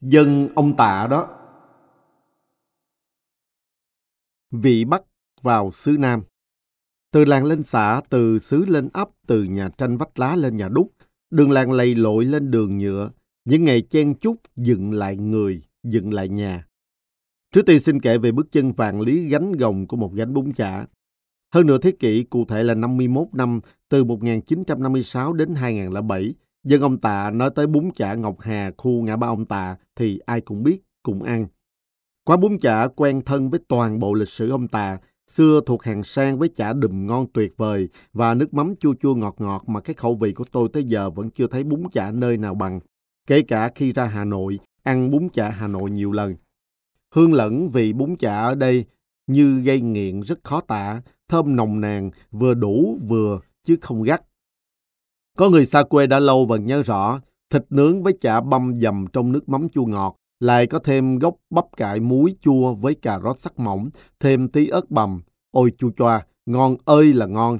Dân ông tạ đó. Vị Bắc vào xứ Nam. Từ làng lên xã, từ xứ lên ấp, từ nhà tranh vách lá lên nhà đúc, đường làng lầy lội lên đường nhựa, những ngày chen chúc dựng lại người, dựng lại nhà. Trước tiên xin kể về bước chân vàng lý gánh gồng của một gánh bún chả. Hơn nửa thế kỷ, cụ thể là 51 năm, từ 1956 đến 2007, dân ông Tạ nói tới bún chả Ngọc Hà, khu ngã ba ông Tạ thì ai cũng biết, cùng ăn. Quán bún chả quen thân với toàn bộ lịch sử ông Tạ, xưa thuộc hàng sang với chả đùm ngon tuyệt vời và nước mắm chua chua ngọt ngọt mà cái khẩu vị của tôi tới giờ vẫn chưa thấy bún chả nơi nào bằng. Kể cả khi ra Hà Nội, ăn bún chả Hà Nội nhiều lần. Hương lẫn vị bún chả ở đây như gây nghiện rất khó tả, thơm nồng nàn, vừa đủ vừa chứ không gắt. Có người xa quê đã lâu vẫn nhớ rõ, thịt nướng với chả băm dầm trong nước mắm chua ngọt, lại có thêm gốc bắp cải muối chua với cà rốt sắc mỏng, thêm tí ớt bằm. Ôi chua choa, ngon ơi là ngon.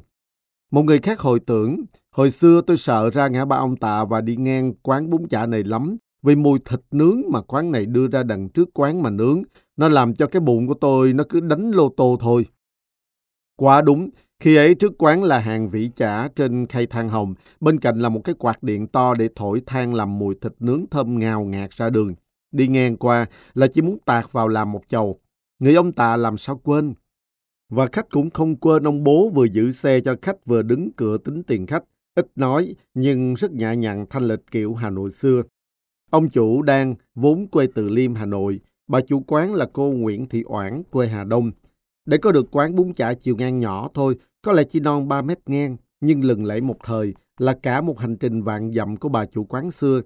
Một người khác hồi tưởng, hồi xưa tôi sợ ra ngã ba ông Tạ và đi ngang quán bún chả này lắm, vì mùi thịt nướng mà quán này đưa ra đằng trước quán mà nướng, nó làm cho cái bụng của tôi nó cứ đánh lô tô thôi. Quá đúng, khi ấy trước quán là hàng vị chả trên khay than hồng, bên cạnh là một cái quạt điện to để thổi than làm mùi thịt nướng thơm ngào ngạt ra đường. Đi ngang qua là chỉ muốn tạt vào làm một chầu. Người ông tạ làm sao quên. Và khách cũng không quên ông bố vừa giữ xe cho khách vừa đứng cửa tính tiền khách. Ít nói nhưng rất nhã nhặn thanh lịch kiểu Hà Nội xưa. Ông chủ đang vốn quê từ Liêm, Hà Nội. Bà chủ quán là cô Nguyễn Thị Oản, quê Hà Đông. Để có được quán bún chả chiều ngang nhỏ thôi, có lẽ chỉ non 3 mét ngang, nhưng lừng lẫy một thời là cả một hành trình vạn dặm của bà chủ quán xưa.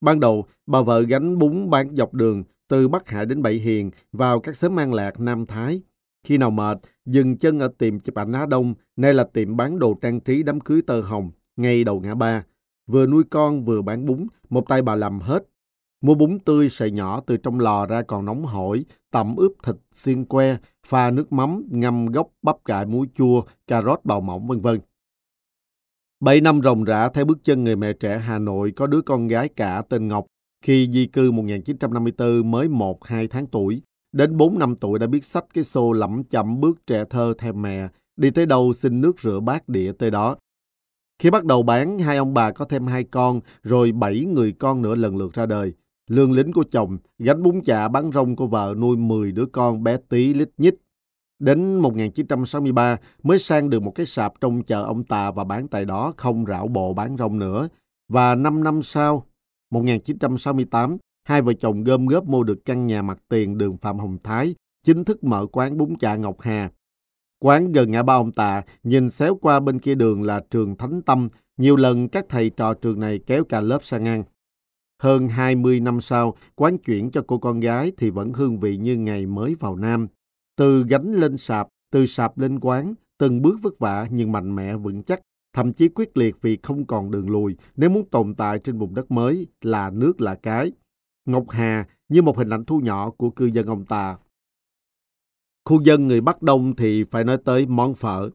Ban đầu, bà vợ gánh bún bán dọc đường, từ Bắc Hải đến Bảy Hiền, vào các xóm An Lạc, Nam Thái. Khi nào mệt, dừng chân ở tiệm chụp ảnh Á Đông, nay là tiệm bán đồ trang trí đám cưới tơ hồng, ngay đầu ngã ba. Vừa nuôi con vừa bán bún, một tay bà làm hết. Mua bún tươi sợi nhỏ từ trong lò ra còn nóng hổi, tẩm ướp thịt xiên que, pha nước mắm, ngâm gốc bắp cải muối chua, cà rốt bào mỏng vân vân. Bảy năm ròng rã theo bước chân người mẹ trẻ Hà Nội có đứa con gái cả tên Ngọc. Khi di cư 1954 mới 1-2 tháng tuổi, đến 4 năm tuổi đã biết sách cái xô lẩm chậm bước trẻ thơ theo mẹ, đi tới đâu xin nước rửa bát đĩa tới đó. Khi bắt đầu bán, hai ông bà có thêm hai con, rồi bảy người con nữa lần lượt ra đời. Lương lính của chồng, gánh bún chả bán rong của vợ nuôi 10 đứa con bé tí lít nhít. Đến 1963 mới sang được một cái sạp trong chợ ông Tà và bán tại đó không rảo bộ bán rong nữa. Và 5 năm sau, 1968, hai vợ chồng gom góp mua được căn nhà mặt tiền đường Phạm Hồng Thái, chính thức mở quán bún chả Ngọc Hà. Quán gần ngã ba ông Tà, nhìn xéo qua bên kia đường là trường Thánh Tâm, nhiều lần các thầy trò trường này kéo cả lớp sang ăn. Hơn 20 năm sau, quán chuyển cho cô con gái thì vẫn hương vị như ngày mới vào Nam. Từ gánh lên sạp, từ sạp lên quán, từng bước vất vả nhưng mạnh mẽ vững chắc, thậm chí quyết liệt vì không còn đường lùi nếu muốn tồn tại trên vùng đất mới là nước là cái. Ngọc Hà như một hình ảnh thu nhỏ của cư dân ông ta. Khu dân người Bắc Đông thì phải nói tới món phở.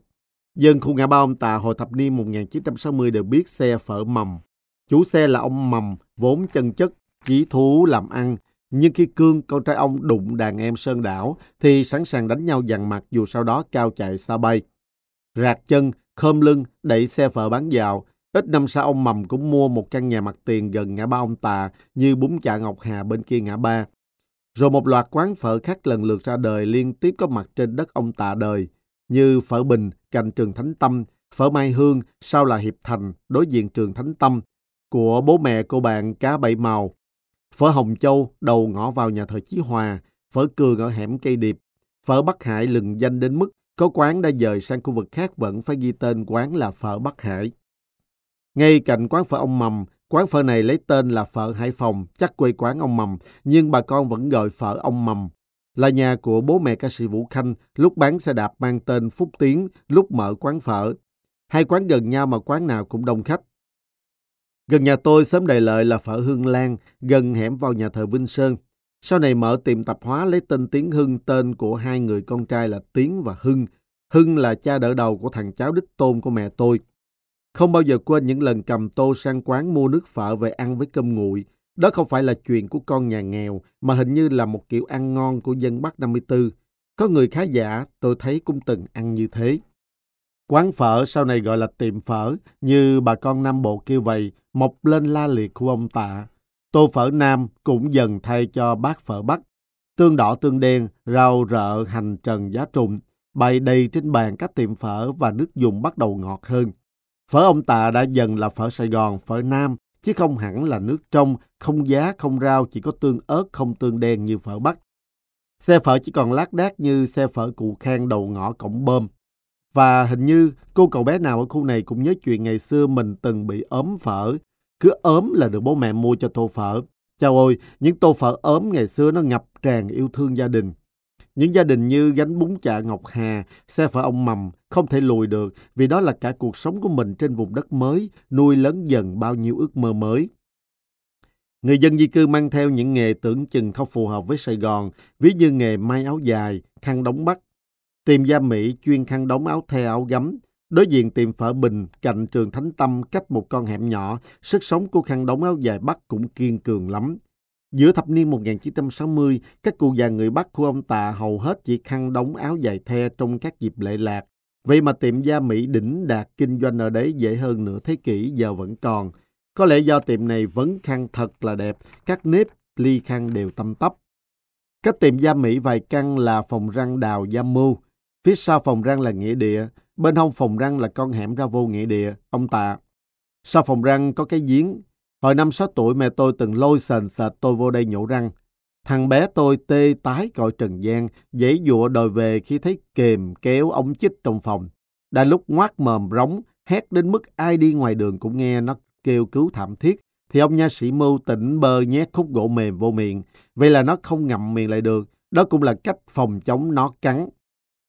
Dân khu ngã ba ông Tà hồi thập niên 1960 đều biết xe phở mầm. Chủ xe là ông Mầm, vốn chân chất, chỉ thú làm ăn. Nhưng khi Cương, con trai ông đụng đàn em Sơn Đảo, thì sẵn sàng đánh nhau dằn mặt dù sau đó cao chạy xa bay. Rạc chân, khom lưng, đẩy xe phở bán dạo. Ít năm sau ông Mầm cũng mua một căn nhà mặt tiền gần ngã ba ông Tà như bún chả Ngọc Hà bên kia ngã ba. Rồi một loạt quán phở khác lần lượt ra đời liên tiếp có mặt trên đất ông Tà đời, như phở Bình, cạnh trường Thánh Tâm, phở Mai Hương, sau là Hiệp Thành, đối diện trường Thánh Tâm, của bố mẹ cô bạn cá bảy màu, phở Hồng Châu đầu ngõ vào nhà thờ Chí Hòa, phở Cường ở hẻm cây điệp, phở Bắc Hải lừng danh đến mức có quán đã dời sang khu vực khác vẫn phải ghi tên quán là phở Bắc Hải. Ngay cạnh quán phở ông Mầm, quán phở này lấy tên là phở Hải Phòng, chắc quê quán ông Mầm, nhưng bà con vẫn gọi phở ông Mầm. Là nhà của bố mẹ ca sĩ Vũ Khanh, lúc bán xe đạp mang tên Phúc Tiến, lúc mở quán phở. Hai quán gần nhau mà quán nào cũng đông khách. Gần nhà tôi sớm đầy lợi là phở Hương Lan, gần hẻm vào nhà thờ Vinh Sơn. Sau này mở tiệm tạp hóa lấy tên Tiến Hưng, tên của hai người con trai là Tiến và Hưng. Hưng là cha đỡ đầu của thằng cháu đích tôn của mẹ tôi. Không bao giờ quên những lần cầm tô sang quán mua nước phở về ăn với cơm nguội. Đó không phải là chuyện của con nhà nghèo, mà hình như là một kiểu ăn ngon của dân Bắc 54. Có người khá giả, tôi thấy cũng từng ăn như thế. Quán phở sau này gọi là tiệm phở, như bà con Nam Bộ kêu vậy, mọc lên la liệt của ông tạ. Tô phở Nam cũng dần thay cho bát phở Bắc. Tương đỏ tương đen, rau rợ, hành trần giá trùng, bày đầy trên bàn các tiệm phở và nước dùng bắt đầu ngọt hơn. Phở ông tạ đã dần là phở Sài Gòn, phở Nam, chứ không hẳn là nước trong, không giá, không rau, chỉ có tương ớt, không tương đen như phở Bắc. Xe phở chỉ còn lác đác như xe phở cụ khang đầu ngõ cổng bơm. Và hình như cô cậu bé nào ở khu này cũng nhớ chuyện ngày xưa mình từng bị ốm phở. Cứ ốm là được bố mẹ mua cho tô phở. Chào ơi, những tô phở ốm ngày xưa nó ngập tràn yêu thương gia đình. Những gia đình như gánh bún chả Ngọc Hà, xe phở ông Mầm không thể lùi được vì đó là cả cuộc sống của mình trên vùng đất mới, nuôi lớn dần bao nhiêu ước mơ mới. Người dân di cư mang theo những nghề tưởng chừng không phù hợp với Sài Gòn, ví như nghề may áo dài, khăn đóng bắt tiệm gia Mỹ chuyên khăn đóng áo the áo gấm. Đối diện tiệm phở Bình, cạnh trường Thánh Tâm cách một con hẻm nhỏ, sức sống của khăn đóng áo dài Bắc cũng kiên cường lắm. Giữa thập niên 1960, các cụ già người Bắc của ông Tạ hầu hết chỉ khăn đóng áo dài the trong các dịp lễ lạc. Vậy mà tiệm gia Mỹ đỉnh đạt kinh doanh ở đấy dễ hơn nửa thế kỷ giờ vẫn còn. Có lẽ do tiệm này vấn khăn thật là đẹp, các nếp ly khăn đều tâm tấp. Các tiệm gia Mỹ vài căn là phòng răng đào gia mưu, phía sau phòng răng là nghĩa địa, bên hông phòng răng là con hẻm ra vô nghĩa địa, ông Tạ. Sau phòng răng có cái giếng, Hồi năm 6 tuổi mẹ tôi từng lôi sền sệt tôi vô đây nhổ răng. Thằng bé tôi tê tái cõi trần gian, dãy dụa đòi về khi thấy kềm kéo ống chích trong phòng. Đã lúc ngoác mồm rống, hét đến mức ai đi ngoài đường cũng nghe nó kêu cứu thảm thiết. Thì ông nha sĩ mưu tỉnh bơ nhét khúc gỗ mềm vô miệng. Vậy là nó không ngậm miệng lại được. Đó cũng là cách phòng chống nó cắn.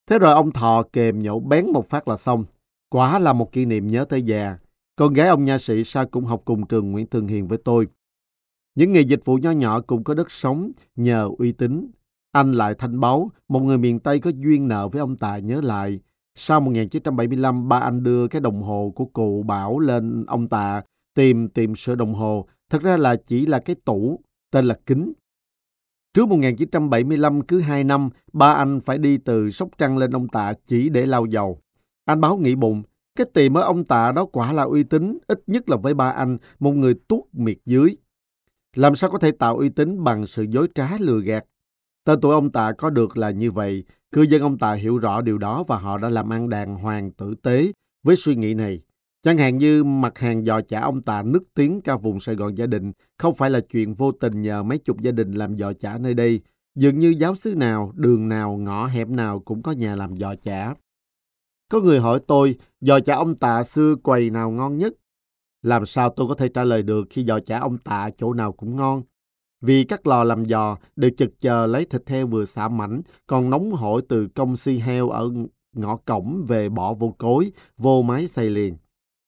Thế rồi ông thò kềm nhổ bén một phát là xong. Quả là một kỷ niệm nhớ tới già. Con gái ông nha sĩ sao cũng học cùng trường Nguyễn Thường Hiền với tôi. Những nghề dịch vụ nho nhỏ cũng có đất sống nhờ uy tín. Anh lại thanh báu một người miền Tây có duyên nợ với ông Tài nhớ lại. Sau 1975, ba anh đưa cái đồng hồ của cụ Bảo lên ông Tạ tìm tìm sửa đồng hồ. Thật ra là chỉ là cái tủ, tên là kính. Trước 1975, cứ 2 năm, ba anh phải đi từ Sóc Trăng lên ông Tạ chỉ để lau dầu. Anh báo nghĩ bụng, cái tiệm ở ông Tạ đó quả là uy tín, ít nhất là với ba anh, một người tuốt miệt dưới. Làm sao có thể tạo uy tín bằng sự dối trá lừa gạt? Tên tuổi ông Tạ có được là như vậy. Cư dân ông Tạ hiểu rõ điều đó và họ đã làm ăn đàng hoàng tử tế với suy nghĩ này. Chẳng hạn như mặt hàng giò chả ông Tạ nức tiếng cả vùng Sài Gòn gia đình không phải là chuyện vô tình nhờ mấy chục gia đình làm giò chả nơi đây. Dường như giáo xứ nào, đường nào, ngõ hẹp nào cũng có nhà làm giò chả. Có người hỏi tôi, giò chả ông tạ xưa quầy nào ngon nhất? Làm sao tôi có thể trả lời được khi giò chả ông tạ chỗ nào cũng ngon? Vì các lò làm giò đều chực chờ lấy thịt heo vừa xả mảnh, còn nóng hổi từ công si heo ở ngõ cổng về bỏ vô cối, vô máy xay liền.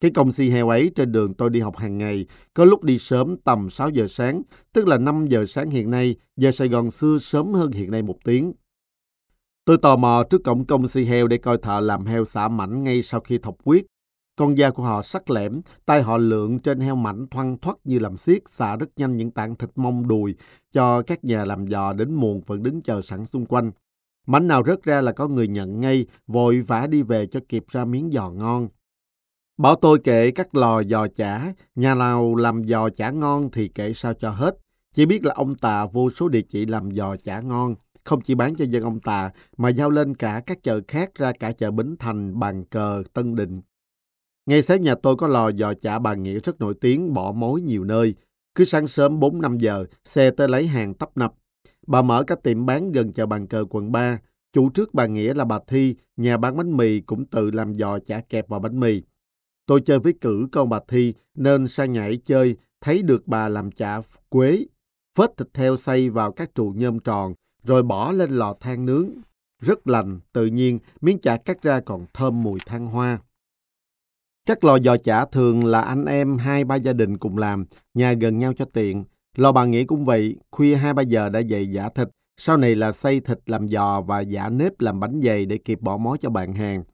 Cái công si heo ấy trên đường tôi đi học hàng ngày, có lúc đi sớm tầm 6 giờ sáng, tức là 5 giờ sáng hiện nay, giờ Sài Gòn xưa sớm hơn hiện nay một tiếng. Tôi tò mò trước cổng công si heo để coi thợ làm heo xả mảnh ngay sau khi thọc quyết. Con da của họ sắc lẻm, tay họ lượn trên heo mảnh thoăn thoắt như làm xiết, xả rất nhanh những tảng thịt mông đùi cho các nhà làm giò đến muộn vẫn đứng chờ sẵn xung quanh. Mảnh nào rớt ra là có người nhận ngay, vội vã đi về cho kịp ra miếng giò ngon. Bảo tôi kể các lò giò chả, nhà nào làm giò chả ngon thì kể sao cho hết. Chỉ biết là ông tà vô số địa chỉ làm giò chả ngon không chỉ bán cho dân ông Tà mà giao lên cả các chợ khác ra cả chợ Bến Thành, Bàn Cờ, Tân Định. Ngay sáng nhà tôi có lò giò chả bà Nghĩa rất nổi tiếng, bỏ mối nhiều nơi. Cứ sáng sớm 4-5 giờ, xe tới lấy hàng tấp nập. Bà mở các tiệm bán gần chợ Bàn Cờ quận 3. Chủ trước bà Nghĩa là bà Thi, nhà bán bánh mì cũng tự làm giò chả kẹp vào bánh mì. Tôi chơi với cử con bà Thi nên sang nhảy chơi, thấy được bà làm chả quế, phết thịt heo xay vào các trụ nhôm tròn, rồi bỏ lên lò than nướng. Rất lành, tự nhiên, miếng chả cắt ra còn thơm mùi than hoa. Các lò giò chả thường là anh em hai ba gia đình cùng làm, nhà gần nhau cho tiện. Lò bà nghĩ cũng vậy, khuya hai ba giờ đã dậy giả thịt, sau này là xay thịt làm giò và giả nếp làm bánh dày để kịp bỏ mối cho bạn hàng.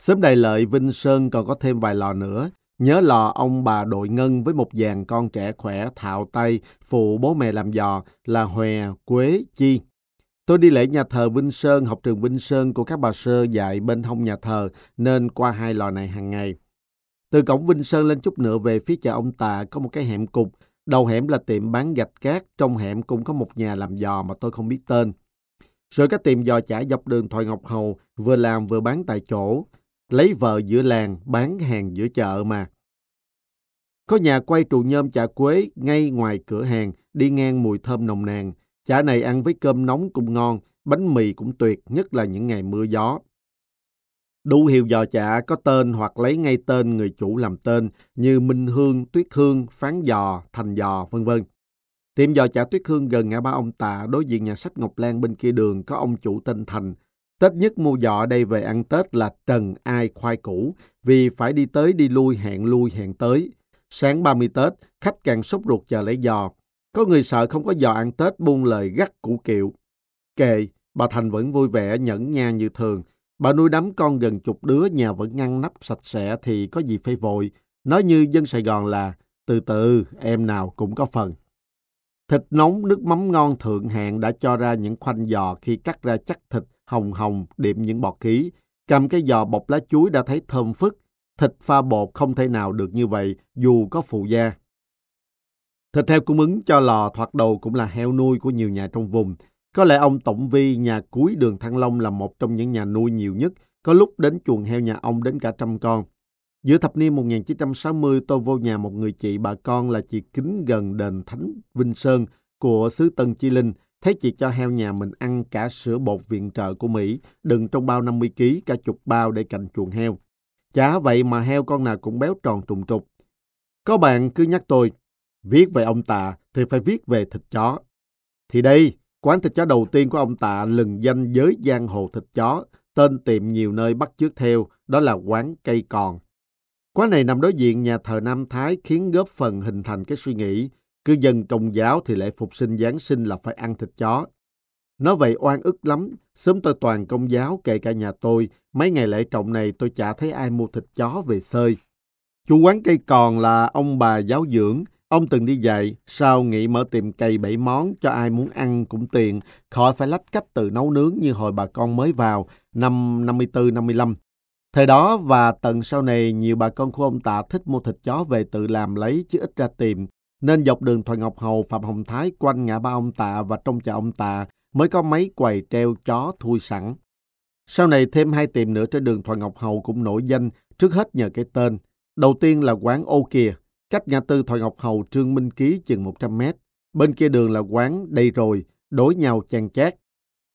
Sớm đầy lợi Vinh Sơn còn có thêm vài lò nữa, Nhớ lò ông bà đội ngân với một dàn con trẻ khỏe thạo tay, phụ bố mẹ làm giò là Hòe, Quế, Chi. Tôi đi lễ nhà thờ Vinh Sơn, học trường Vinh Sơn của các bà sơ dạy bên hông nhà thờ, nên qua hai lò này hàng ngày. Từ cổng Vinh Sơn lên chút nữa về phía chợ ông Tạ có một cái hẻm cục. Đầu hẻm là tiệm bán gạch cát, trong hẻm cũng có một nhà làm giò mà tôi không biết tên. Rồi các tiệm giò chả dọc đường Thoại Ngọc Hầu, vừa làm vừa bán tại chỗ. Lấy vợ giữa làng, bán hàng giữa chợ mà. Có nhà quay trụ nhôm chả quế ngay ngoài cửa hàng, đi ngang mùi thơm nồng nàn. Chả này ăn với cơm nóng cũng ngon, bánh mì cũng tuyệt, nhất là những ngày mưa gió. Đủ hiệu giò chả có tên hoặc lấy ngay tên người chủ làm tên như Minh Hương, Tuyết Hương, Phán Giò, Thành Giò, vân vân. Tiệm giò chả Tuyết Hương gần ngã ba ông Tạ đối diện nhà sách Ngọc Lan bên kia đường có ông chủ tên Thành. Tết nhất mua giò đây về ăn Tết là trần ai khoai củ vì phải đi tới đi lui hẹn lui hẹn tới. Sáng 30 Tết, khách càng sốt ruột chờ lấy giò. Có người sợ không có giò ăn Tết buông lời gắt củ kiệu. Kệ, bà Thành vẫn vui vẻ nhẫn nha như thường. Bà nuôi đám con gần chục đứa, nhà vẫn ngăn nắp sạch sẽ thì có gì phải vội. Nói như dân Sài Gòn là, từ từ, em nào cũng có phần. Thịt nóng, nước mắm ngon thượng hạng đã cho ra những khoanh giò khi cắt ra chắc thịt hồng hồng, điểm những bọt khí. Cầm cái giò bọc lá chuối đã thấy thơm phức. Thịt pha bột không thể nào được như vậy dù có phụ gia. Thịt heo cung ứng cho lò thoạt đầu cũng là heo nuôi của nhiều nhà trong vùng. Có lẽ ông Tổng Vi nhà cuối đường Thăng Long là một trong những nhà nuôi nhiều nhất, có lúc đến chuồng heo nhà ông đến cả trăm con. Giữa thập niên 1960, tôi vô nhà một người chị bà con là chị Kính gần đền Thánh Vinh Sơn của xứ Tân Chi Linh. Thấy chị cho heo nhà mình ăn cả sữa bột viện trợ của Mỹ, đựng trong bao 50 kg, cả chục bao để cạnh chuồng heo. Chả vậy mà heo con nào cũng béo tròn trùng trục. Có bạn cứ nhắc tôi, viết về ông Tạ thì phải viết về thịt chó. Thì đây, quán thịt chó đầu tiên của ông Tạ lừng danh giới giang hồ thịt chó, tên tiệm nhiều nơi bắt chước theo, đó là quán cây còn. Quán này nằm đối diện nhà thờ Nam Thái khiến góp phần hình thành cái suy nghĩ cư dân công giáo thì lễ phục sinh Giáng sinh là phải ăn thịt chó. Nói vậy oan ức lắm, sớm tôi toàn công giáo kể cả nhà tôi, mấy ngày lễ trọng này tôi chả thấy ai mua thịt chó về xơi. Chủ quán cây còn là ông bà giáo dưỡng, ông từng đi dạy, sao nghĩ mở tiệm cây bảy món cho ai muốn ăn cũng tiền, khỏi phải lách cách từ nấu nướng như hồi bà con mới vào, năm 54-55. Thời đó và tận sau này, nhiều bà con của ông Tạ thích mua thịt chó về tự làm lấy chứ ít ra tìm. Nên dọc đường Thoại Ngọc Hầu, Phạm Hồng Thái quanh ngã ba ông Tạ và trong chợ ông Tạ mới có mấy quầy treo chó thui sẵn. Sau này thêm hai tiệm nữa trên đường Thoại Ngọc Hầu cũng nổi danh, trước hết nhờ cái tên. Đầu tiên là quán ô kìa, cách ngã tư Thoại Ngọc Hầu Trương Minh Ký chừng 100 mét. Bên kia đường là quán đây rồi, đối nhau chàng chát.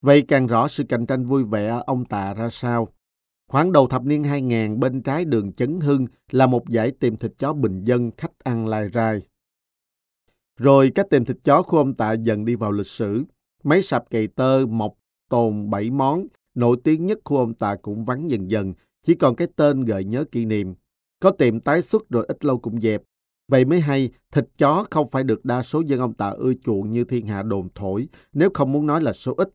Vậy càng rõ sự cạnh tranh vui vẻ ông Tạ ra sao. Khoảng đầu thập niên 2000 bên trái đường Chấn Hưng là một dãy tiệm thịt chó bình dân khách ăn lai rai. Rồi cái tiệm thịt chó của ông Tạ dần đi vào lịch sử. Máy sạp cày tơ, mọc, tồn, bảy món, nổi tiếng nhất của ông Tạ cũng vắng dần dần, chỉ còn cái tên gợi nhớ kỷ niệm. Có tiệm tái xuất rồi ít lâu cũng dẹp. Vậy mới hay, thịt chó không phải được đa số dân ông Tạ ưa chuộng như thiên hạ đồn thổi, nếu không muốn nói là số ít.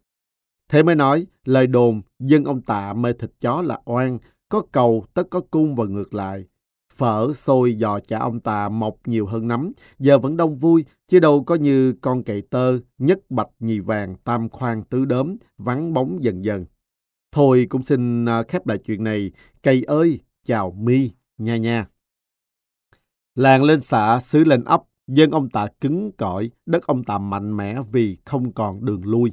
Thế mới nói, lời đồn, dân ông Tạ mê thịt chó là oan, có cầu tất có cung và ngược lại. Phở, xôi, giò chả ông Tà mọc nhiều hơn nắm, giờ vẫn đông vui, chứ đâu có như con cậy tơ, nhất bạch nhì vàng, tam khoan tứ đốm, vắng bóng dần dần. Thôi cũng xin à, khép lại chuyện này. Cây ơi, chào mi, nha nha. Làng lên xã, xứ lên ấp, dân ông Tạ cứng cỏi, đất ông Tạ mạnh mẽ vì không còn đường lui.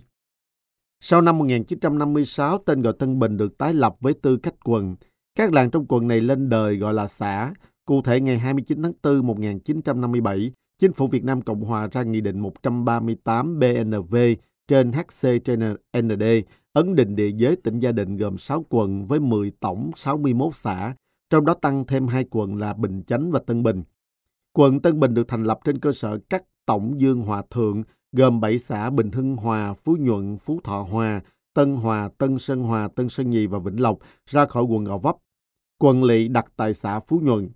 Sau năm 1956, tên gọi Tân Bình được tái lập với tư cách quần. Các làng trong quận này lên đời gọi là xã. Cụ thể ngày 29 tháng 4 1957, Chính phủ Việt Nam Cộng Hòa ra Nghị định 138 BNV trên HC trên ND, ấn định địa giới tỉnh Gia Định gồm 6 quận với 10 tổng 61 xã, trong đó tăng thêm hai quận là Bình Chánh và Tân Bình. Quận Tân Bình được thành lập trên cơ sở các tổng dương hòa thượng gồm 7 xã Bình Hưng Hòa, Phú Nhuận, Phú Thọ Hòa, Tân Hòa, Tân Sơn Hòa, Tân Sơn Nhì và Vĩnh Lộc ra khỏi quận Gò Vấp. Quận lỵ đặt tại xã Phú Nhuận.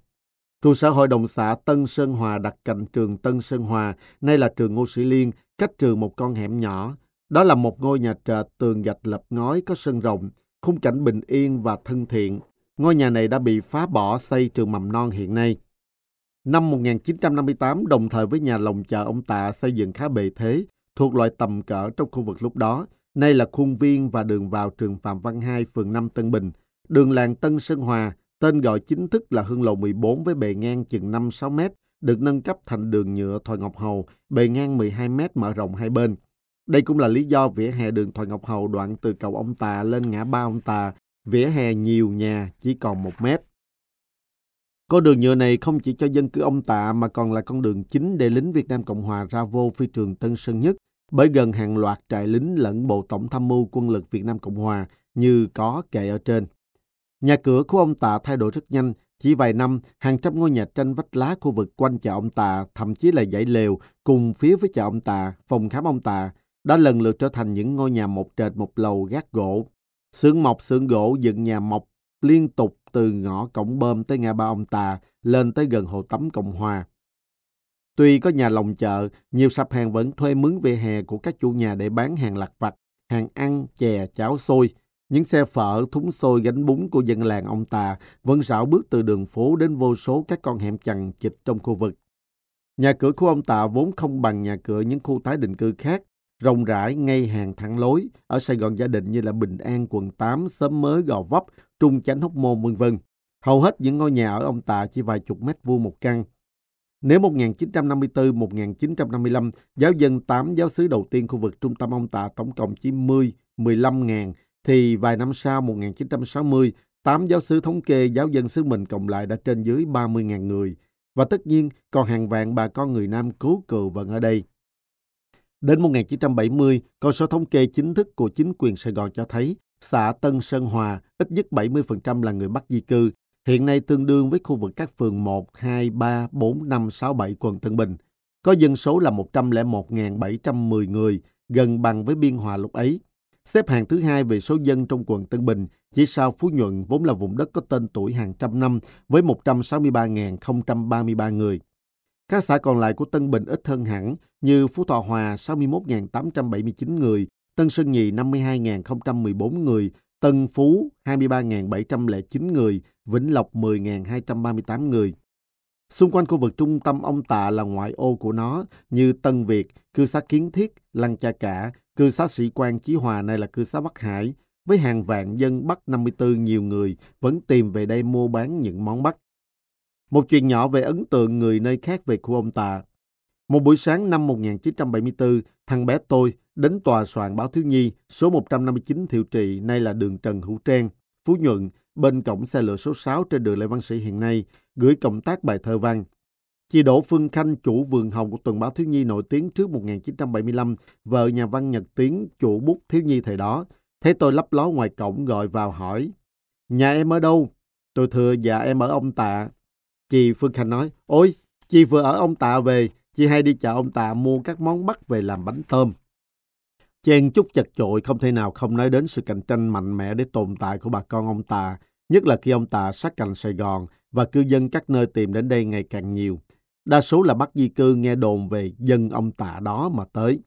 Trụ sở hội đồng xã Tân Sơn Hòa đặt cạnh trường Tân Sơn Hòa, nay là trường Ngô Sĩ Liên, cách trường một con hẻm nhỏ. Đó là một ngôi nhà trệt tường gạch lập ngói có sân rộng, khung cảnh bình yên và thân thiện. Ngôi nhà này đã bị phá bỏ xây trường mầm non hiện nay. Năm 1958, đồng thời với nhà lồng chợ ông Tạ xây dựng khá bề thế, thuộc loại tầm cỡ trong khu vực lúc đó, nay là khuôn viên và đường vào trường Phạm Văn Hai, phường 5 Tân Bình. Đường làng Tân Sơn Hòa, tên gọi chính thức là Hương Lộ 14 với bề ngang chừng 5-6 mét, được nâng cấp thành đường nhựa Thoại Ngọc Hầu, bề ngang 12 mét mở rộng hai bên. Đây cũng là lý do vỉa hè đường Thoại Ngọc Hầu đoạn từ cầu ông Tà lên ngã ba ông Tà, vỉa hè nhiều nhà chỉ còn một mét. Con đường nhựa này không chỉ cho dân cư ông Tạ mà còn là con đường chính để lính Việt Nam Cộng Hòa ra vô phi trường Tân Sơn Nhất bởi gần hàng loạt trại lính lẫn Bộ Tổng tham mưu quân lực Việt Nam Cộng Hòa như có kể ở trên. Nhà cửa của ông Tạ thay đổi rất nhanh, chỉ vài năm, hàng trăm ngôi nhà tranh vách lá khu vực quanh chợ ông Tạ, thậm chí là dãy lều, cùng phía với chợ ông Tạ, phòng khám ông Tạ, đã lần lượt trở thành những ngôi nhà một trệt một lầu gác gỗ. Xưởng mộc xưởng gỗ dựng nhà mọc liên tục từ ngõ cổng bơm tới ngã ba ông Tà lên tới gần hồ tắm Cộng Hòa. Tuy có nhà lòng chợ, nhiều sạp hàng vẫn thuê mướn vỉa hè của các chủ nhà để bán hàng lặt vặt, hàng ăn, chè, cháo xôi. Những xe phở, thúng xôi, gánh bún của dân làng ông ta vẫn rảo bước từ đường phố đến vô số các con hẻm chằng chịt trong khu vực. Nhà cửa của ông Tạ vốn không bằng nhà cửa những khu tái định cư khác, rộng rãi ngay hàng thẳng lối ở Sài Gòn gia đình như là Bình An, quận 8, Sớm Mới, Gò Vấp, Trung Chánh Hóc Môn, vân vân. Hầu hết những ngôi nhà ở ông Tạ chỉ vài chục mét vuông một căn. Nếu 1954-1955, giáo dân 8 giáo sứ đầu tiên khu vực trung tâm ông Tạ tổng cộng chỉ 10, 15 ngàn, thì vài năm sau 1960, tám giáo sứ thống kê giáo dân xứ mình cộng lại đã trên dưới 30.000 người. Và tất nhiên còn hàng vạn bà con người Nam cứu cựu vẫn ở đây. Đến 1970, con số thống kê chính thức của chính quyền Sài Gòn cho thấy xã Tân Sơn Hòa ít nhất 70% là người Bắc di cư, hiện nay tương đương với khu vực các phường 1, 2, 3, 4, 5, 6, 7 quận Tân Bình. Có dân số là 101.710 người, gần bằng với Biên Hòa lúc ấy. Xếp hàng thứ hai về số dân trong quận Tân Bình, chỉ sau Phú Nhuận vốn là vùng đất có tên tuổi hàng trăm năm với 163.033 người. Các xã còn lại của Tân Bình ít hơn hẳn như Phú Thọ Hòa 61.879 người, Tân Sơn Nhì 52.014 người, Tân Phú 23.709 người, Vĩnh Lộc 10.238 người. Xung quanh khu vực trung tâm ông Tạ là ngoại ô của nó như Tân Việt, cư xá Kiến Thiết, Lăng Cha Cả, cư xá Sĩ Quan Chí Hòa này là cư xá Bắc Hải. Với hàng vạn dân Bắc 54 nhiều người vẫn tìm về đây mua bán những món Bắc. Một chuyện nhỏ về ấn tượng người nơi khác về khu ông Tạ. Một buổi sáng năm 1974, thằng bé tôi đến tòa soạn báo thiếu nhi số 159 Thiệu Trị, nay là đường Trần Hữu Trang, Phú Nhuận, bên cổng xe lửa số 6 trên đường Lê Văn Sĩ hiện nay, gửi cộng tác bài thơ văn. Chị Đỗ Phương Khanh, chủ vườn hồng của tuần báo thiếu nhi nổi tiếng trước 1975, vợ nhà văn Nhật Tiến, chủ bút thiếu nhi thời đó, thấy tôi lấp ló ngoài cổng gọi vào hỏi, Nhà em ở đâu? Tôi thưa dạ em ở ông Tạ. Chị Phương Khanh nói, ôi, chị vừa ở ông Tạ về, chị hay đi chợ ông Tạ mua các món bắt về làm bánh tôm. Chen chút chật chội không thể nào không nói đến sự cạnh tranh mạnh mẽ để tồn tại của bà con ông Tạ nhất là khi ông Tạ sát cạnh Sài Gòn và cư dân các nơi tìm đến đây ngày càng nhiều. Đa số là bắt di cư nghe đồn về dân ông tạ đó mà tới.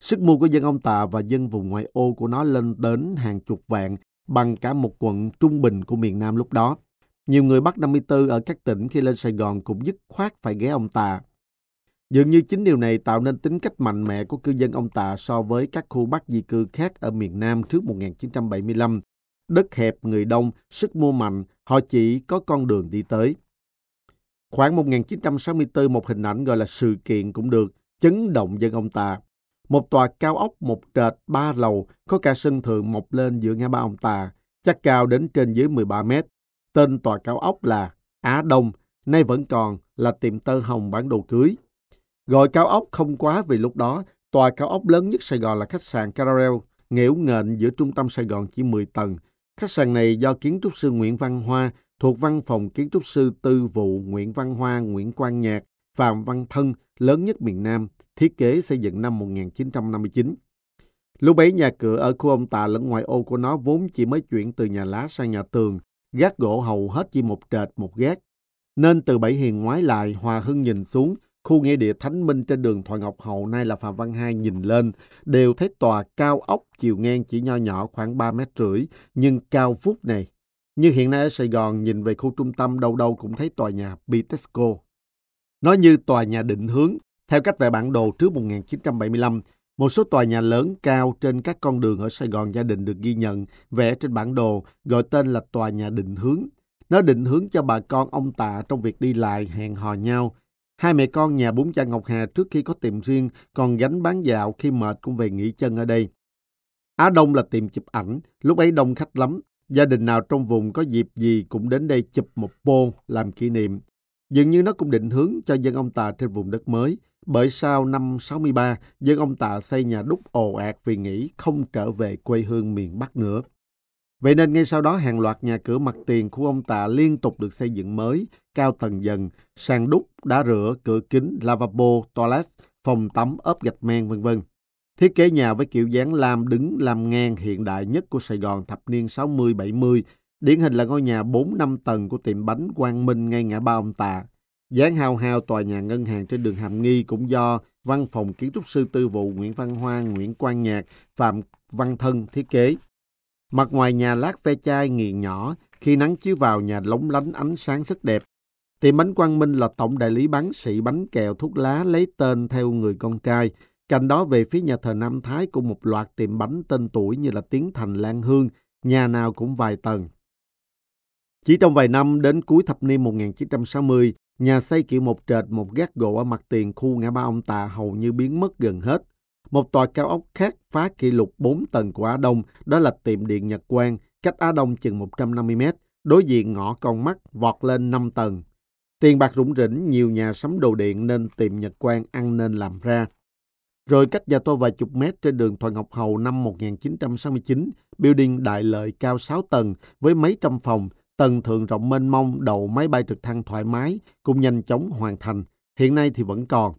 Sức mua của dân ông tạ và dân vùng ngoại ô của nó lên đến hàng chục vạn bằng cả một quận trung bình của miền Nam lúc đó. Nhiều người Bắc 54 ở các tỉnh khi lên Sài Gòn cũng dứt khoát phải ghé ông Tà. Dường như chính điều này tạo nên tính cách mạnh mẽ của cư dân ông Tạ so với các khu Bắc di cư khác ở miền Nam trước 1975. Đất hẹp, người đông, sức mua mạnh, họ chỉ có con đường đi tới. Khoảng 1964, một hình ảnh gọi là sự kiện cũng được, chấn động dân ông ta. Một tòa cao ốc một trệt ba lầu có cả sân thượng mọc lên giữa ngã ba ông ta, chắc cao đến trên dưới 13 mét. Tên tòa cao ốc là Á Đông, nay vẫn còn là tiệm tơ hồng bán đồ cưới. Gọi cao ốc không quá vì lúc đó, tòa cao ốc lớn nhất Sài Gòn là khách sạn Caravel, nghẽo nghện giữa trung tâm Sài Gòn chỉ 10 tầng. Khách sạn này do kiến trúc sư Nguyễn Văn Hoa thuộc văn phòng kiến trúc sư tư vụ Nguyễn Văn Hoa, Nguyễn Quang Nhạc, Phạm Văn Thân, lớn nhất miền Nam, thiết kế xây dựng năm 1959. Lúc bấy nhà cửa ở khu ông Tà lẫn ngoài ô của nó vốn chỉ mới chuyển từ nhà lá sang nhà tường, gác gỗ hầu hết chỉ một trệt một gác. Nên từ Bảy Hiền ngoái lại, Hòa Hưng nhìn xuống, Khu nghĩa địa Thánh Minh trên đường Thoại Ngọc Hậu nay là Phạm Văn Hai nhìn lên, đều thấy tòa cao ốc chiều ngang chỉ nho nhỏ khoảng 3 mét rưỡi, nhưng cao phút này. Như hiện nay ở Sài Gòn nhìn về khu trung tâm đâu đâu cũng thấy tòa nhà Bitexco. Nó như tòa nhà định hướng, theo cách vẽ bản đồ trước 1975, một số tòa nhà lớn cao trên các con đường ở Sài Gòn gia đình được ghi nhận, vẽ trên bản đồ, gọi tên là tòa nhà định hướng. Nó định hướng cho bà con ông Tạ trong việc đi lại, hẹn hò nhau. Hai mẹ con nhà bún cha Ngọc Hà trước khi có tiệm riêng còn gánh bán dạo khi mệt cũng về nghỉ chân ở đây. Á Đông là tiệm chụp ảnh, lúc ấy đông khách lắm. Gia đình nào trong vùng có dịp gì cũng đến đây chụp một bô làm kỷ niệm. Dường như nó cũng định hướng cho dân ông Tà trên vùng đất mới. Bởi sau năm 63, dân ông Tà xây nhà đúc ồ ạt vì nghĩ không trở về quê hương miền Bắc nữa. Vậy nên ngay sau đó hàng loạt nhà cửa mặt tiền của ông Tạ liên tục được xây dựng mới, cao tầng dần, sàn đúc, đá rửa, cửa kính, lavabo, toilet, phòng tắm, ốp gạch men, vân vân. Thiết kế nhà với kiểu dáng lam đứng, lam ngang hiện đại nhất của Sài Gòn thập niên 60-70, điển hình là ngôi nhà 4-5 tầng của tiệm bánh Quang Minh ngay ngã ba ông Tạ. Dáng hao hao tòa nhà ngân hàng trên đường Hàm Nghi cũng do văn phòng kiến trúc sư tư vụ Nguyễn Văn Hoa, Nguyễn Quang Nhạc, Phạm Văn Thân thiết kế. Mặt ngoài nhà lát ve chai nghiền nhỏ, khi nắng chiếu vào nhà lóng lánh ánh sáng rất đẹp. Tiệm bánh Quang Minh là tổng đại lý bán sĩ bánh kẹo thuốc lá lấy tên theo người con trai. Cạnh đó về phía nhà thờ Nam Thái cũng một loạt tiệm bánh tên tuổi như là Tiến Thành Lan Hương, nhà nào cũng vài tầng. Chỉ trong vài năm đến cuối thập niên 1960, nhà xây kiểu một trệt một gác gỗ ở mặt tiền khu ngã ba ông Tà hầu như biến mất gần hết. Một tòa cao ốc khác phá kỷ lục 4 tầng của Á Đông, đó là tiệm điện Nhật Quang, cách Á Đông chừng 150 mét, đối diện ngõ con mắt vọt lên 5 tầng. Tiền bạc rủng rỉnh, nhiều nhà sắm đồ điện nên tiệm Nhật Quang ăn nên làm ra. Rồi cách nhà tôi vài chục mét trên đường Thoại Ngọc Hầu năm 1969, building đại lợi cao 6 tầng với mấy trăm phòng, tầng thượng rộng mênh mông, đầu máy bay trực thăng thoải mái, cũng nhanh chóng hoàn thành. Hiện nay thì vẫn còn.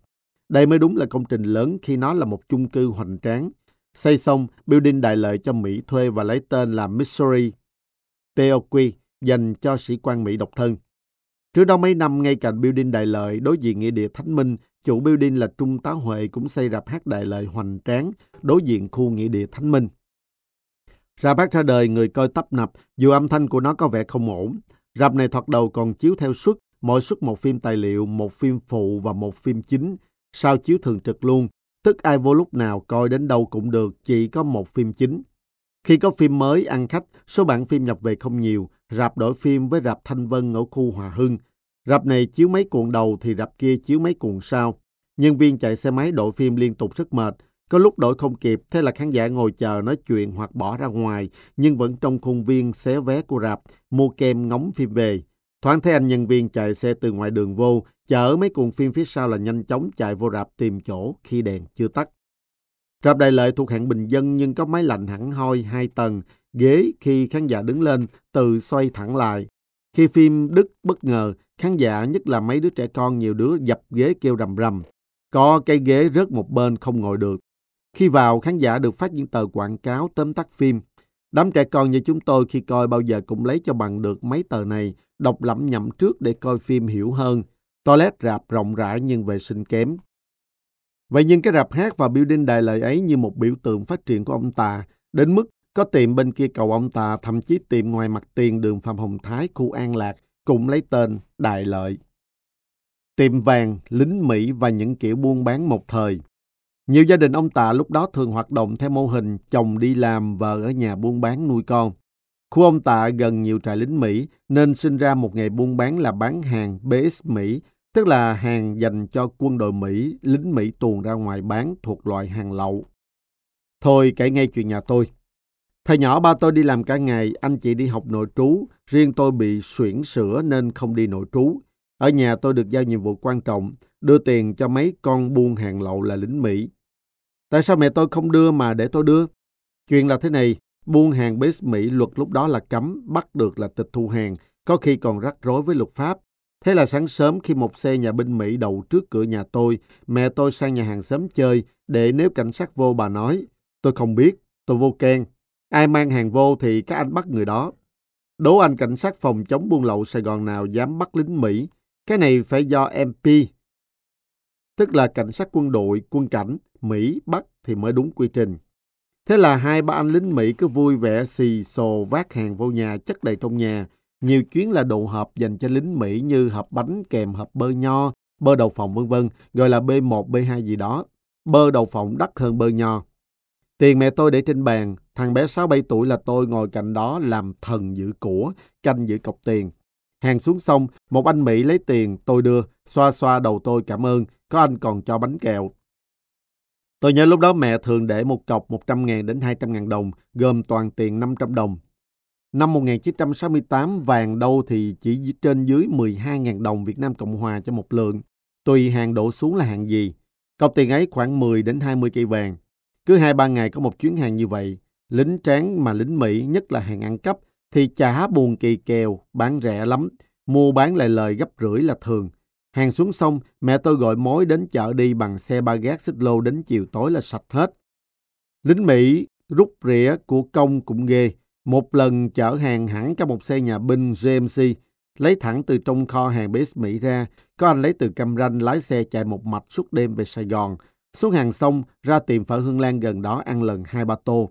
Đây mới đúng là công trình lớn khi nó là một chung cư hoành tráng. Xây xong, building đại lợi cho Mỹ thuê và lấy tên là Missouri TOQ dành cho sĩ quan Mỹ độc thân. Trước đó mấy năm, ngay cạnh building Đại Lợi, đối diện nghĩa địa Thánh Minh, chủ building là Trung tá Huệ cũng xây rạp hát Đại Lợi hoành tráng, đối diện khu nghĩa địa Thánh Minh. Rạp hát ra đời, người coi tấp nập, dù âm thanh của nó có vẻ không ổn. Rạp này thoạt đầu còn chiếu theo suất, mỗi suất một phim tài liệu, một phim phụ và một phim chính. Sao chiếu thường trực luôn, tức ai vô lúc nào coi đến đâu cũng được, chỉ có một phim chính. Khi có phim mới ăn khách, số bản phim nhập về không nhiều, rạp đổi phim với rạp Thanh Vân ở khu Hòa Hưng. Rạp này chiếu mấy cuộn đầu thì rạp kia chiếu mấy cuộn sau. Nhân viên chạy xe máy đổi phim liên tục rất mệt. Có lúc đổi không kịp, thế là khán giả ngồi chờ nói chuyện hoặc bỏ ra ngoài, nhưng vẫn trong khuôn viên xé vé của rạp, mua kem ngóng phim về. Thoáng thấy anh nhân viên chạy xe từ ngoài đường vô, chở mấy cuộn phim phía sau là nhanh chóng chạy vô rạp tìm chỗ khi đèn chưa tắt. Rạp Đại Lợi thuộc hạng bình dân nhưng có máy lạnh hẳn hoi hai tầng, ghế khi khán giả đứng lên từ xoay thẳng lại. Khi phim đứt bất ngờ, khán giả nhất là mấy đứa trẻ con nhiều đứa dập ghế kêu rầm rầm. Có cây ghế rớt một bên không ngồi được. Khi vào, khán giả được phát những tờ quảng cáo tóm tắt phim. Đám trẻ con như chúng tôi khi coi bao giờ cũng lấy cho bằng được mấy tờ này, đọc lẩm nhẩm trước để coi phim hiểu hơn. Toilet rạp rộng rãi nhưng vệ sinh kém. Vậy nhưng cái rạp hát và building đại lợi ấy như một biểu tượng phát triển của ông ta, đến mức có tiệm bên kia cầu ông ta, thậm chí tiệm ngoài mặt tiền đường Phạm Hồng Thái, khu An Lạc, cũng lấy tên Đại Lợi. Tiệm vàng, lính Mỹ và những kiểu buôn bán một thời. Nhiều gia đình ông Tạ lúc đó thường hoạt động theo mô hình chồng đi làm, vợ ở nhà buôn bán nuôi con. Khu ông Tạ gần nhiều trại lính Mỹ nên sinh ra một nghề buôn bán là bán hàng BS Mỹ, tức là hàng dành cho quân đội Mỹ, lính Mỹ tuồn ra ngoài bán thuộc loại hàng lậu. Thôi kể ngay chuyện nhà tôi. Thời nhỏ ba tôi đi làm cả ngày, anh chị đi học nội trú, riêng tôi bị suyễn sữa nên không đi nội trú. Ở nhà tôi được giao nhiệm vụ quan trọng, đưa tiền cho mấy con buôn hàng lậu là lính Mỹ. Tại sao mẹ tôi không đưa mà để tôi đưa? Chuyện là thế này, buôn hàng base Mỹ luật lúc đó là cấm, bắt được là tịch thu hàng, có khi còn rắc rối với luật pháp. Thế là sáng sớm khi một xe nhà binh Mỹ đậu trước cửa nhà tôi, mẹ tôi sang nhà hàng xóm chơi, để nếu cảnh sát vô bà nói, tôi không biết, tôi vô can. Ai mang hàng vô thì các anh bắt người đó. Đố anh cảnh sát phòng chống buôn lậu Sài Gòn nào dám bắt lính Mỹ. Cái này phải do MP, tức là cảnh sát quân đội, quân cảnh, Mỹ bắt thì mới đúng quy trình. Thế là hai ba anh lính Mỹ cứ vui vẻ xì xồ vác hàng vô nhà chất đầy trong nhà. Nhiều chuyến là đồ hộp dành cho lính Mỹ như hộp bánh kèm hộp bơ nho, bơ đậu phộng vân vân, gọi là B1, B2 gì đó. Bơ đậu phộng đắt hơn bơ nho. Tiền mẹ tôi để trên bàn, thằng bé 6-7 tuổi là tôi ngồi cạnh đó làm thần giữ của, canh giữ cọc tiền. Hàng xuống sông, một anh Mỹ lấy tiền, tôi đưa, xoa xoa đầu tôi cảm ơn, có anh còn cho bánh kẹo. Tôi nhớ lúc đó mẹ thường để một cọc 100 ngàn đến 200 ngàn đồng, gồm toàn tiền 500 đồng. Năm 1968, vàng đâu thì chỉ trên dưới 12.000 đồng Việt Nam Cộng Hòa cho một lượng. Tùy hàng đổ xuống là hàng gì. Cọc tiền ấy khoảng 10 đến 20 cây vàng. Cứ 2-3 ngày có một chuyến hàng như vậy. Lính tráng mà lính Mỹ, nhất là hàng ăn cắp, thì chả buồn kỳ kèo, bán rẻ lắm. Mua bán lại lời gấp rưỡi là thường. Hàng xuống sông, mẹ tôi gọi mối đến chợ đi bằng xe ba gác xích lô đến chiều tối là sạch hết. Lính Mỹ rút rỉa của công cũng ghê. Một lần chở hàng hẳn cho một xe nhà binh GMC, lấy thẳng từ trong kho hàng base Mỹ ra, có anh lấy từ Cam Ranh lái xe chạy một mạch suốt đêm về Sài Gòn, xuống hàng xong ra tiệm phở Hương Lan gần đó ăn lần hai ba tô.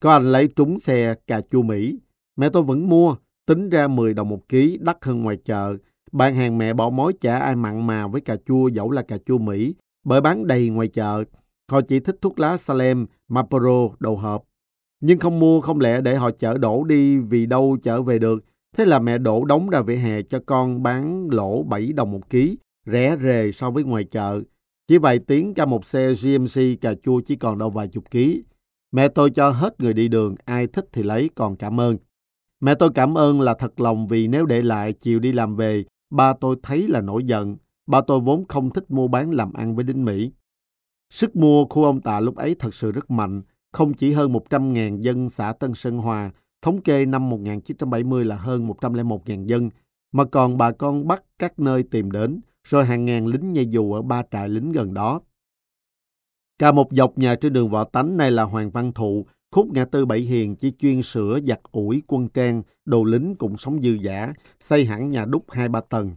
Có anh lấy trúng xe cà chua Mỹ. Mẹ tôi vẫn mua, tính ra 10 đồng một ký, đắt hơn ngoài chợ. Bạn hàng mẹ bỏ mối chả ai mặn mà với cà chua dẫu là cà chua Mỹ, bởi bán đầy ngoài chợ. Họ chỉ thích thuốc lá Salem, Marlboro, đầu hộp. Nhưng không mua không lẽ để họ chở đổ đi vì đâu chở về được. Thế là mẹ đổ đóng ra vỉa hè cho con bán lỗ 7 đồng một ký, rẻ rề so với ngoài chợ. Chỉ vài tiếng cho một xe GMC cà chua chỉ còn đâu vài chục ký. Mẹ tôi cho hết người đi đường, ai thích thì lấy, còn cảm ơn. Mẹ tôi cảm ơn là thật lòng vì nếu để lại chiều đi làm về, ba tôi thấy là nổi giận. Ba tôi vốn không thích mua bán làm ăn với đinh Mỹ. Sức mua khu ông Tạ lúc ấy thật sự rất mạnh, không chỉ hơn 100.000 dân xã Tân Sơn Hòa, thống kê năm 1970 là hơn 101.000 dân, mà còn bà con bắt các nơi tìm đến, rồi hàng ngàn lính nhây dù ở ba trại lính gần đó. Cả một dọc nhà trên đường Võ Tánh này là Hoàng Văn Thụ, khúc ngã tư Bảy Hiền chỉ chuyên sửa giặt ủi quân trang, đồ lính cũng sống dư giả, xây hẳn nhà đúc hai ba tầng.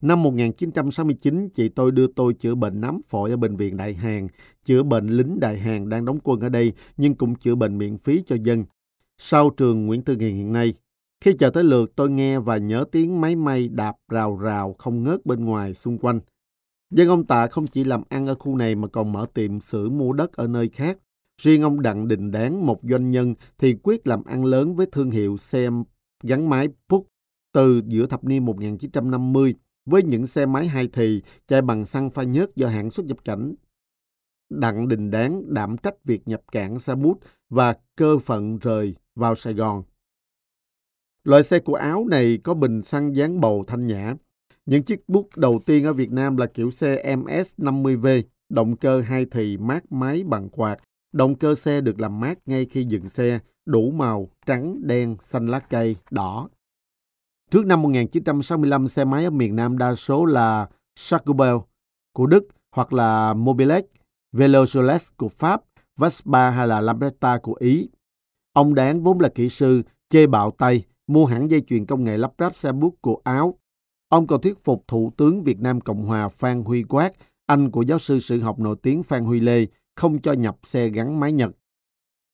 Năm 1969, chị tôi đưa tôi chữa bệnh nấm phổi ở Bệnh viện Đại Hàng, chữa bệnh lính Đại Hàng đang đóng quân ở đây, nhưng cũng chữa bệnh miễn phí cho dân. Sau trường Nguyễn Tư Hiền hiện nay, khi chờ tới lượt tôi nghe và nhớ tiếng máy may đạp rào rào không ngớt bên ngoài xung quanh. Dân ông Tạ không chỉ làm ăn ở khu này mà còn mở tiệm sửa mua đất ở nơi khác. Riêng ông Đặng Đình Đáng, một doanh nhân, thì quyết làm ăn lớn với thương hiệu xe gắn máy phúc từ giữa thập niên 1950 với những xe máy hai thì chạy bằng xăng pha nhớt do hãng xuất nhập cảnh. Đặng Đình Đáng đảm trách việc nhập cảng xe bút và cơ phận rời vào Sài Gòn. Loại xe của Áo này có bình xăng dán bầu thanh nhã. Những chiếc bút đầu tiên ở Việt Nam là kiểu xe MS50V, động cơ hai thì mát máy bằng quạt. Động cơ xe được làm mát ngay khi dừng xe, đủ màu trắng, đen, xanh lá cây, đỏ. Trước năm 1965, xe máy ở miền Nam đa số là Sacobel của Đức hoặc là Mobilex, Velosolex của Pháp, Vespa hay là Lambretta của Ý. Ông Đáng vốn là kỹ sư, chê bạo tay, mua hãng dây chuyền công nghệ lắp ráp xe bút của Áo. Ông còn thuyết phục Thủ tướng Việt Nam Cộng Hòa Phan Huy Quát, anh của giáo sư sử học nổi tiếng Phan Huy Lê, không cho nhập xe gắn máy Nhật.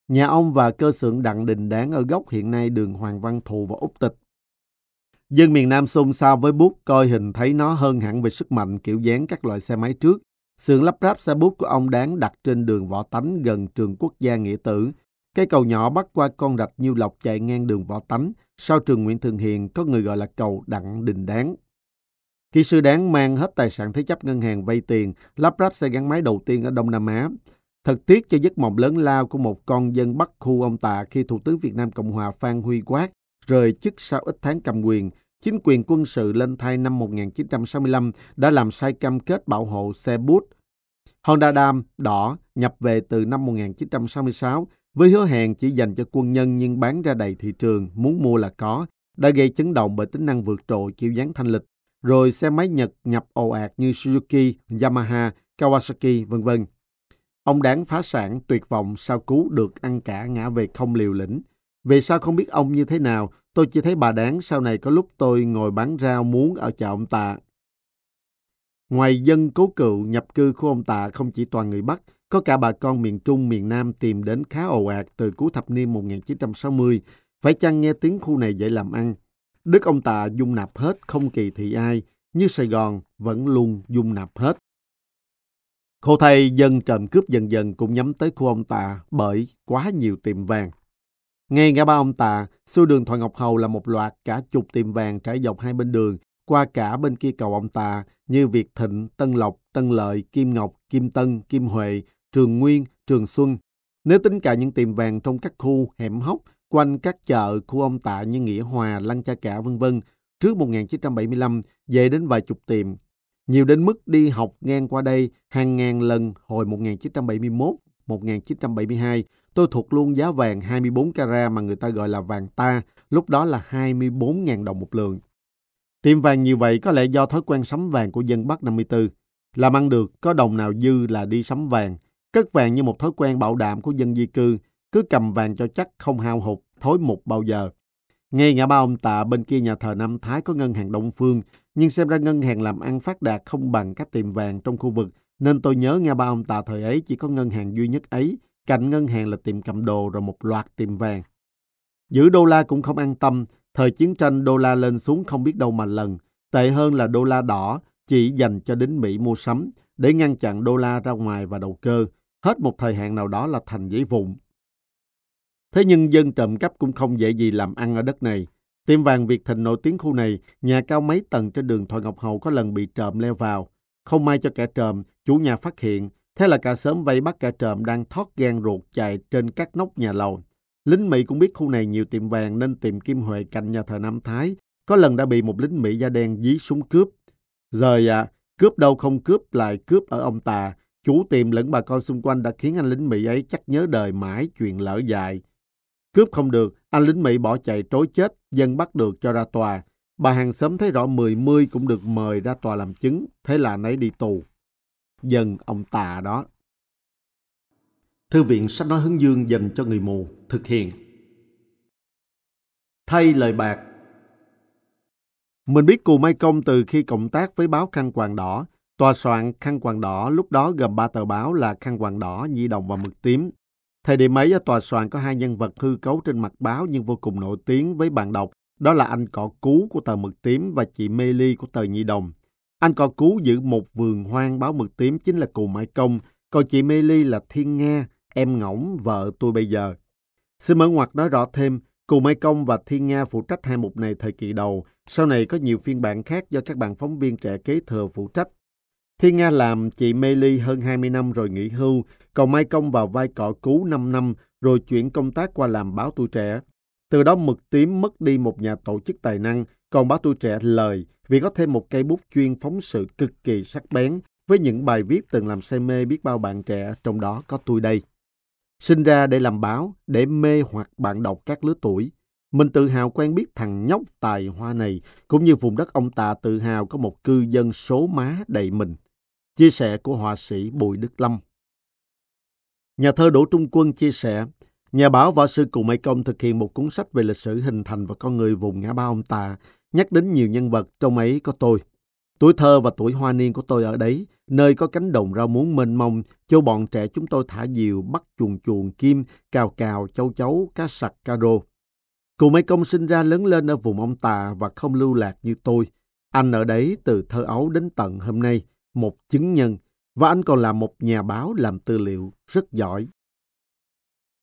Nhà ông và cơ xưởng Đặng Đình Đáng ở góc hiện nay đường Hoàng Văn Thụ và Úc Tịch. Dân miền Nam xôn xao với bút coi hình thấy nó hơn hẳn về sức mạnh kiểu dáng các loại xe máy trước. sườn lắp ráp xe bút của ông Đáng đặt trên đường Võ Tánh gần trường quốc gia Nghĩa Tử. Cái cầu nhỏ bắt qua con rạch Nhiêu Lộc chạy ngang đường Võ Tánh. Sau trường Nguyễn Thường Hiền có người gọi là cầu Đặng Đình Đáng. Kỹ sư Đáng mang hết tài sản thế chấp ngân hàng vay tiền, lắp ráp xe gắn máy đầu tiên ở Đông Nam Á. Thật tiếc cho giấc mộng lớn lao của một con dân Bắc khu ông Tạ khi Thủ tướng Việt Nam Cộng Hòa Phan Huy Quát rời chức sau ít tháng cầm quyền. Chính quyền quân sự lên thay năm 1965 đã làm sai cam kết bảo hộ xe bút Honda Dam đỏ nhập về từ năm 1966 với hứa hẹn chỉ dành cho quân nhân nhưng bán ra đầy thị trường, muốn mua là có, đã gây chấn động bởi tính năng vượt trội kiểu dáng thanh lịch. Rồi xe máy Nhật nhập ồ ạt như Suzuki, Yamaha, Kawasaki, vân vân. Ông đáng phá sản tuyệt vọng sau cú được ăn cả ngã về không liều lĩnh. Vì sao không biết ông như thế nào, tôi chỉ thấy bà đáng sau này có lúc tôi ngồi bán rau muống ở chợ ông Tạ. Ngoài dân cố cựu nhập cư của ông Tạ không chỉ toàn người Bắc, có cả bà con miền Trung, miền Nam tìm đến khá ồ ạt từ cuối thập niên 1960. Phải chăng nghe tiếng khu này dễ làm ăn? Đức ông Tạ dung nạp hết, không kỳ thị ai. như Sài Gòn vẫn luôn dung nạp hết. Khổ thay dân trộm cướp dần dần cũng nhắm tới khu ông Tạ bởi quá nhiều tiệm vàng. Ngay ngã ba ông Tạ, xu đường Thoại Ngọc Hầu là một loạt cả chục tiệm vàng trải dọc hai bên đường, qua cả bên kia cầu ông Tạ như Việt Thịnh, Tân Lộc, Tân Lợi, Kim Ngọc, Kim Tân, Kim Huệ, Trường Nguyên, Trường Xuân. Nếu tính cả những tiệm vàng trong các khu hẻm hóc quanh các chợ khu ông Tạ như Nghĩa Hòa, Lăng Cha Cả vân vân trước 1975 về đến vài chục tiệm. Nhiều đến mức đi học ngang qua đây hàng ngàn lần hồi 1971, 1972 tôi thuộc luôn giá vàng 24 carat mà người ta gọi là vàng ta, lúc đó là 24.000 đồng một lượng. Tiệm vàng như vậy có lẽ do thói quen sắm vàng của dân Bắc 54. Làm ăn được, có đồng nào dư là đi sắm vàng. Cất vàng như một thói quen bảo đảm của dân di cư, cứ cầm vàng cho chắc không hao hụt, thối mục bao giờ. Ngay ngã ba ông Tạ bên kia nhà thờ Nam Thái có ngân hàng Đông Phương, nhưng xem ra ngân hàng làm ăn phát đạt không bằng các tiệm vàng trong khu vực, nên tôi nhớ ngã ba ông Tạ thời ấy chỉ có ngân hàng duy nhất ấy, cạnh ngân hàng là tiệm cầm đồ rồi một loạt tiệm vàng. Giữ đô la cũng không an tâm, thời chiến tranh đô la lên xuống không biết đâu mà lần, tệ hơn là đô la đỏ chỉ dành cho đến Mỹ mua sắm để ngăn chặn đô la ra ngoài và đầu cơ, hết một thời hạn nào đó là thành giấy vụn. Thế nhưng dân trộm cắp cũng không dễ gì làm ăn ở đất này. Tiệm vàng Việt Thịnh nổi tiếng khu này, nhà cao mấy tầng trên đường Thoại Ngọc Hầu có lần bị trộm leo vào. Không may cho kẻ trộm, chủ nhà phát hiện. Thế là cả sớm vây bắt cả trộm đang thoát gan ruột chạy trên các nóc nhà lầu. Lính Mỹ cũng biết khu này nhiều tiệm vàng nên tìm Kim Huệ cạnh nhà thờ Nam Thái. Có lần đã bị một lính Mỹ da đen dí súng cướp. Giờ à, cướp đâu không cướp lại cướp ở ông Tà. Chủ tiệm lẫn bà con xung quanh đã khiến anh lính Mỹ ấy chắc nhớ đời mãi chuyện lỡ dài. Cướp không được, anh lính Mỹ bỏ chạy trối chết, dân bắt được cho ra tòa. Bà hàng xóm thấy rõ mười mươi cũng được mời ra tòa làm chứng, thế là nấy đi tù. Dân ông tà đó. Thư viện sách nói hướng dương dành cho người mù, thực hiện. Thay lời bạc Mình biết Cù Mai Công từ khi cộng tác với báo Khăn Quàng Đỏ. Tòa soạn Khăn Quàng Đỏ lúc đó gồm ba tờ báo là Khăn Quàng Đỏ, Nhi Đồng và Mực Tím. Thời điểm ấy, tòa soạn có hai nhân vật hư cấu trên mặt báo nhưng vô cùng nổi tiếng với bạn đọc. Đó là anh cọ cú của tờ Mực Tím và chị Mê Ly của tờ Nhi Đồng. Anh cò cú giữ một vườn hoang báo Mực Tím chính là Cù Mãi Công, còn chị Mê Ly là Thiên Nga, em ngỗng vợ tôi bây giờ. Xin mở ngoặt nói rõ thêm, Cù Mai Công và Thiên Nga phụ trách hai mục này thời kỳ đầu, sau này có nhiều phiên bản khác do các bạn phóng viên trẻ kế thừa phụ trách. Thiên Nga làm chị Mê Ly hơn 20 năm rồi nghỉ hưu, còn Mai Công vào vai cọ cứu 5 năm rồi chuyển công tác qua làm báo tuổi trẻ. Từ đó mực tím mất đi một nhà tổ chức tài năng, còn báo tuổi trẻ lời vì có thêm một cây bút chuyên phóng sự cực kỳ sắc bén với những bài viết từng làm say mê biết bao bạn trẻ, trong đó có tôi đây. Sinh ra để làm báo, để mê hoặc bạn đọc các lứa tuổi. Mình tự hào quen biết thằng nhóc tài hoa này, cũng như vùng đất ông ta tự hào có một cư dân số má đầy mình. Chia sẻ của họa sĩ Bùi Đức Lâm Nhà thơ Đỗ Trung Quân chia sẻ, nhà báo võ sư Cụ Mây Công thực hiện một cuốn sách về lịch sử hình thành và con người vùng ngã ba ông ta nhắc đến nhiều nhân vật, trong ấy có tôi. Tuổi thơ và tuổi hoa niên của tôi ở đấy, nơi có cánh đồng rau muống mênh mông, cho bọn trẻ chúng tôi thả diều, bắt chuồn chuồn, kim, cào cào, châu chấu, cá sặc, cá rô. Cụ mấy Công sinh ra lớn lên ở vùng ông Tà và không lưu lạc như tôi. Anh ở đấy từ thơ ấu đến tận hôm nay, một chứng nhân, và anh còn là một nhà báo làm tư liệu rất giỏi.